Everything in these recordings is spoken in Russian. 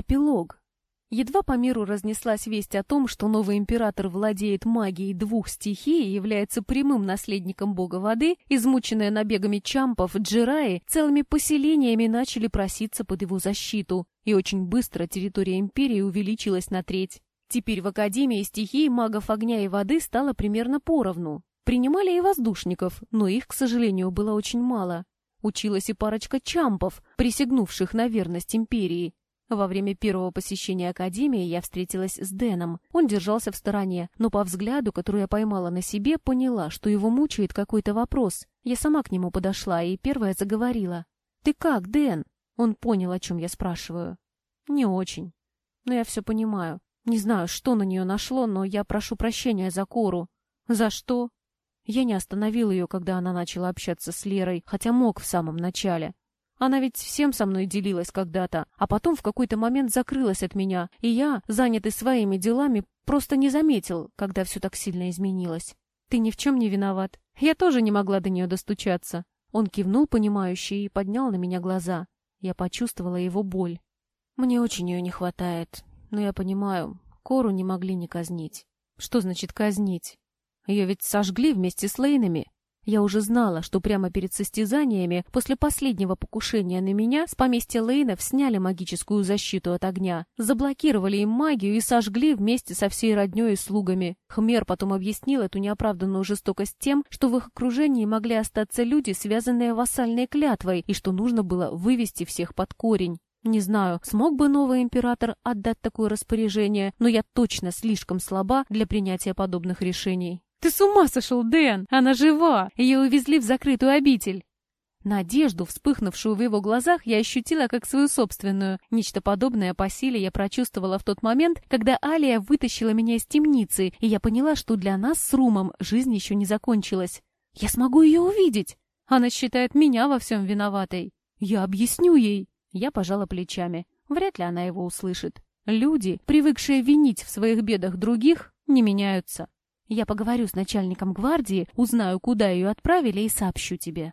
Эпилог. Едва по миру разнеслась весть о том, что новый император владеет магией двух стихий и является прямым наследником бога воды, измученные набегами чампов, джираи целыми поселениями начали проситься под его защиту, и очень быстро территория империи увеличилась на треть. Теперь в Академии стихий магов огня и воды стало примерно поровну. Принимали и воздушников, но их, к сожалению, было очень мало. Училась и парочка чампов, присягнувших на верность империи. Во время первого посещения Академии я встретилась с Дэном. Он держался в стороне, но по взгляду, который я поймала на себе, поняла, что его мучает какой-то вопрос. Я сама к нему подошла и первая заговорила. «Ты как, Дэн?» Он понял, о чем я спрашиваю. «Не очень. Но я все понимаю. Не знаю, что на нее нашло, но я прошу прощения за Кору». «За что?» Я не остановил ее, когда она начала общаться с Лерой, хотя мог в самом начале. Она ведь всем со мной делилась когда-то, а потом в какой-то момент закрылась от меня, и я, занятый своими делами, просто не заметил, когда все так сильно изменилось. Ты ни в чем не виноват. Я тоже не могла до нее достучаться. Он кивнул, понимающе, и поднял на меня глаза. Я почувствовала его боль. Мне очень ее не хватает, но я понимаю, Кору не могли не казнить. Что значит казнить? Ее ведь сожгли вместе с Лейнами. Я уже знала, что прямо перед состязаниями, после последнего покушения на меня, с поместья Лейнов сняли магическую защиту от огня, заблокировали им магию и сожгли вместе со всей роднёй и слугами. Хмер потом объяснил эту неоправданную жестокость тем, что в их окружении могли остаться люди, связанные вассальной клятвой, и что нужно было вывести всех под корень. Не знаю, смог бы новый император отдать такое распоряжение, но я точно слишком слаба для принятия подобных решений. «Ты с ума сошел, Дэн! Она жива! Ее увезли в закрытую обитель!» Надежду, вспыхнувшую в его глазах, я ощутила как свою собственную. Нечто подобное по силе я прочувствовала в тот момент, когда Алия вытащила меня из темницы, и я поняла, что для нас с Румом жизнь еще не закончилась. Я смогу ее увидеть. Она считает меня во всем виноватой. Я объясню ей. Я пожала плечами. Вряд ли она его услышит. Люди, привыкшие винить в своих бедах других, не меняются. Я поговорю с начальником гвардии, узнаю, куда ее отправили и сообщу тебе.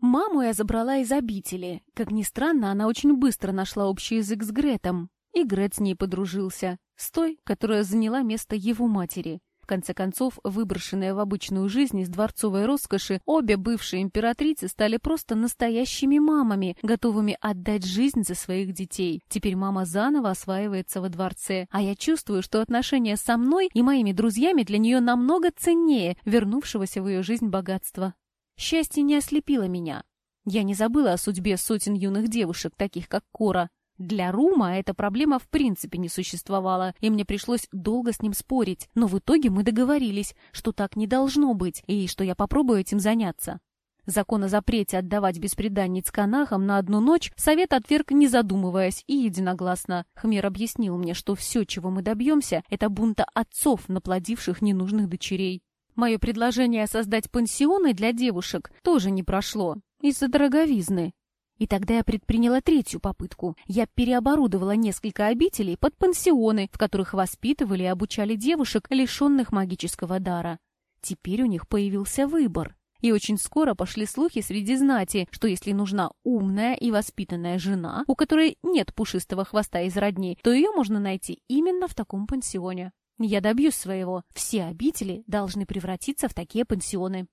Маму я забрала из обители. Как ни странно, она очень быстро нашла общий язык с Гретом. И Грет с ней подружился. С той, которая заняла место его матери конце концов, выброшенные в обычную жизнь из дворцовой роскоши, обе бывшие императрицы стали просто настоящими мамами, готовыми отдать жизнь за своих детей. Теперь мама заново осваивается во дворце, а я чувствую, что отношения со мной и моими друзьями для нее намного ценнее вернувшегося в ее жизнь богатства. Счастье не ослепило меня. Я не забыла о судьбе сотен юных девушек, таких как Кора. Для Рума эта проблема в принципе не существовала, и мне пришлось долго с ним спорить, но в итоге мы договорились, что так не должно быть, и что я попробую этим заняться. Закон о запрете отдавать беспреданниц канахам на одну ночь совет отверг, не задумываясь, и единогласно. Хмер объяснил мне, что все, чего мы добьемся, это бунта отцов, наплодивших ненужных дочерей. Мое предложение создать пансионы для девушек тоже не прошло из-за дороговизны. И тогда я предприняла третью попытку. Я переоборудовала несколько обителей под пансионы, в которых воспитывали и обучали девушек, лишенных магического дара. Теперь у них появился выбор. И очень скоро пошли слухи среди знати, что если нужна умная и воспитанная жена, у которой нет пушистого хвоста из родней, то ее можно найти именно в таком пансионе. Я добьюсь своего. Все обители должны превратиться в такие пансионы.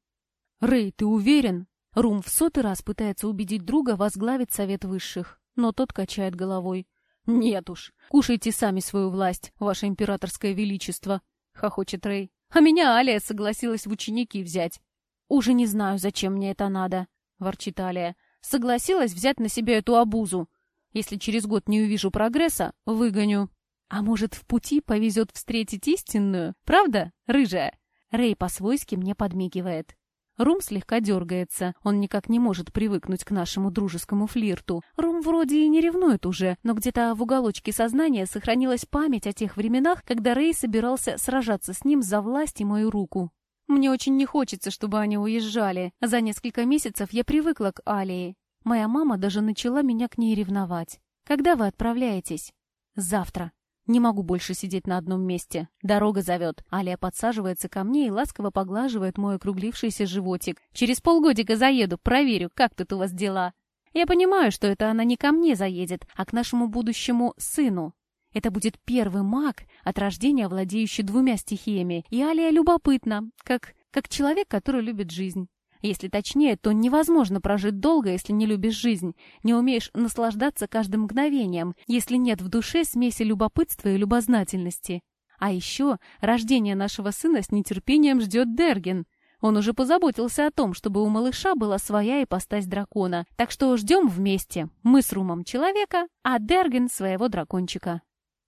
«Рэй, ты уверен?» Рум в сотый раз пытается убедить друга возглавить совет высших, но тот качает головой. «Нет уж, кушайте сами свою власть, ваше императорское величество», — хохочет Рэй. «А меня Алия согласилась в ученики взять». «Уже не знаю, зачем мне это надо», — ворчит Алия. «Согласилась взять на себя эту обузу. Если через год не увижу прогресса, выгоню». «А может, в пути повезет встретить истинную? Правда, рыжая?» Рэй по-свойски мне подмигивает. Рум слегка дергается. Он никак не может привыкнуть к нашему дружескому флирту. Рум вроде и не ревнует уже, но где-то в уголочке сознания сохранилась память о тех временах, когда Рэй собирался сражаться с ним за власть и мою руку. Мне очень не хочется, чтобы они уезжали. За несколько месяцев я привыкла к Алии. Моя мама даже начала меня к ней ревновать. Когда вы отправляетесь? Завтра. Не могу больше сидеть на одном месте. Дорога зовет. Алия подсаживается ко мне и ласково поглаживает мой округлившийся животик. Через полгодика заеду, проверю, как тут у вас дела. Я понимаю, что это она не ко мне заедет, а к нашему будущему сыну. Это будет первый маг от рождения, владеющий двумя стихиями, и Алия любопытна, как, как человек, который любит жизнь. Если точнее, то невозможно прожить долго, если не любишь жизнь, не умеешь наслаждаться каждым мгновением, если нет в душе смеси любопытства и любознательности. А еще рождение нашего сына с нетерпением ждет Дерген. Он уже позаботился о том, чтобы у малыша была своя ипостась дракона. Так что ждем вместе. Мы с Румом человека, а Дерген своего дракончика.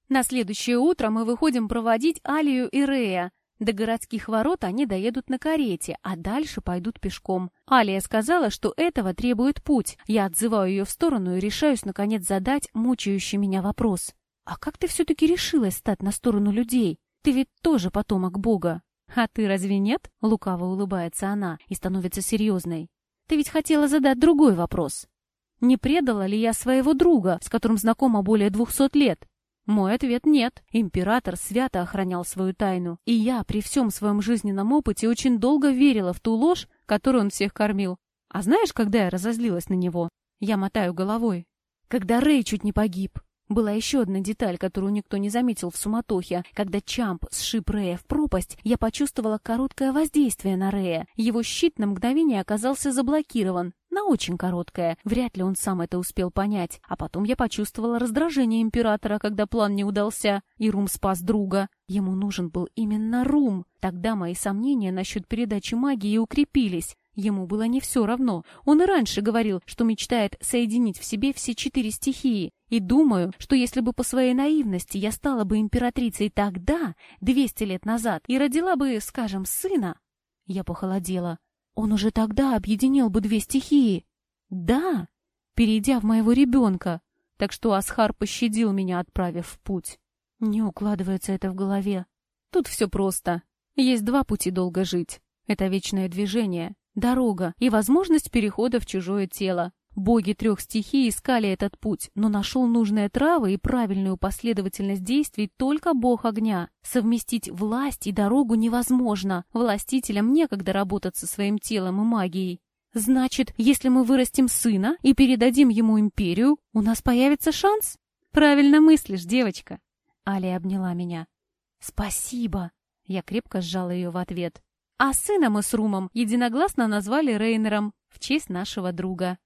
На следующее утро мы выходим проводить Алию и Рея. До городских ворот они доедут на карете, а дальше пойдут пешком. Алия сказала, что этого требует путь. Я отзываю ее в сторону и решаюсь, наконец, задать мучающий меня вопрос. «А как ты все-таки решилась стать на сторону людей? Ты ведь тоже потомок Бога». «А ты разве нет?» — лукаво улыбается она и становится серьезной. «Ты ведь хотела задать другой вопрос. Не предала ли я своего друга, с которым знакома более двухсот лет? Мой ответ — нет. Император свято охранял свою тайну. И я при всем своем жизненном опыте очень долго верила в ту ложь, которую он всех кормил. А знаешь, когда я разозлилась на него? Я мотаю головой. Когда Рэй чуть не погиб. Была еще одна деталь, которую никто не заметил в суматохе. Когда Чамп сшиб Рэя в пропасть, я почувствовала короткое воздействие на Рэя. Его щит на мгновение оказался заблокирован. На очень короткое. Вряд ли он сам это успел понять. А потом я почувствовала раздражение Императора, когда план не удался, и Рум спас друга. Ему нужен был именно Рум. Тогда мои сомнения насчет передачи магии укрепились. Ему было не все равно. Он и раньше говорил, что мечтает соединить в себе все четыре стихии. И думаю, что если бы по своей наивности я стала бы императрицей тогда, 200 лет назад, и родила бы, скажем, сына... Я похолодела. Он уже тогда объединил бы две стихии. Да, перейдя в моего ребенка. Так что Асхар пощадил меня, отправив в путь. Не укладывается это в голове. Тут все просто. Есть два пути долго жить. Это вечное движение дорога и возможность перехода в чужое тело. Боги трех стихий искали этот путь, но нашел нужные травы и правильную последовательность действий только бог огня. Совместить власть и дорогу невозможно. Властителям некогда работать со своим телом и магией. Значит, если мы вырастим сына и передадим ему империю, у нас появится шанс? Правильно мыслишь, девочка. Алия обняла меня. Спасибо. Я крепко сжала ее в ответ. А сына мы с Румом единогласно назвали Рейнером в честь нашего друга.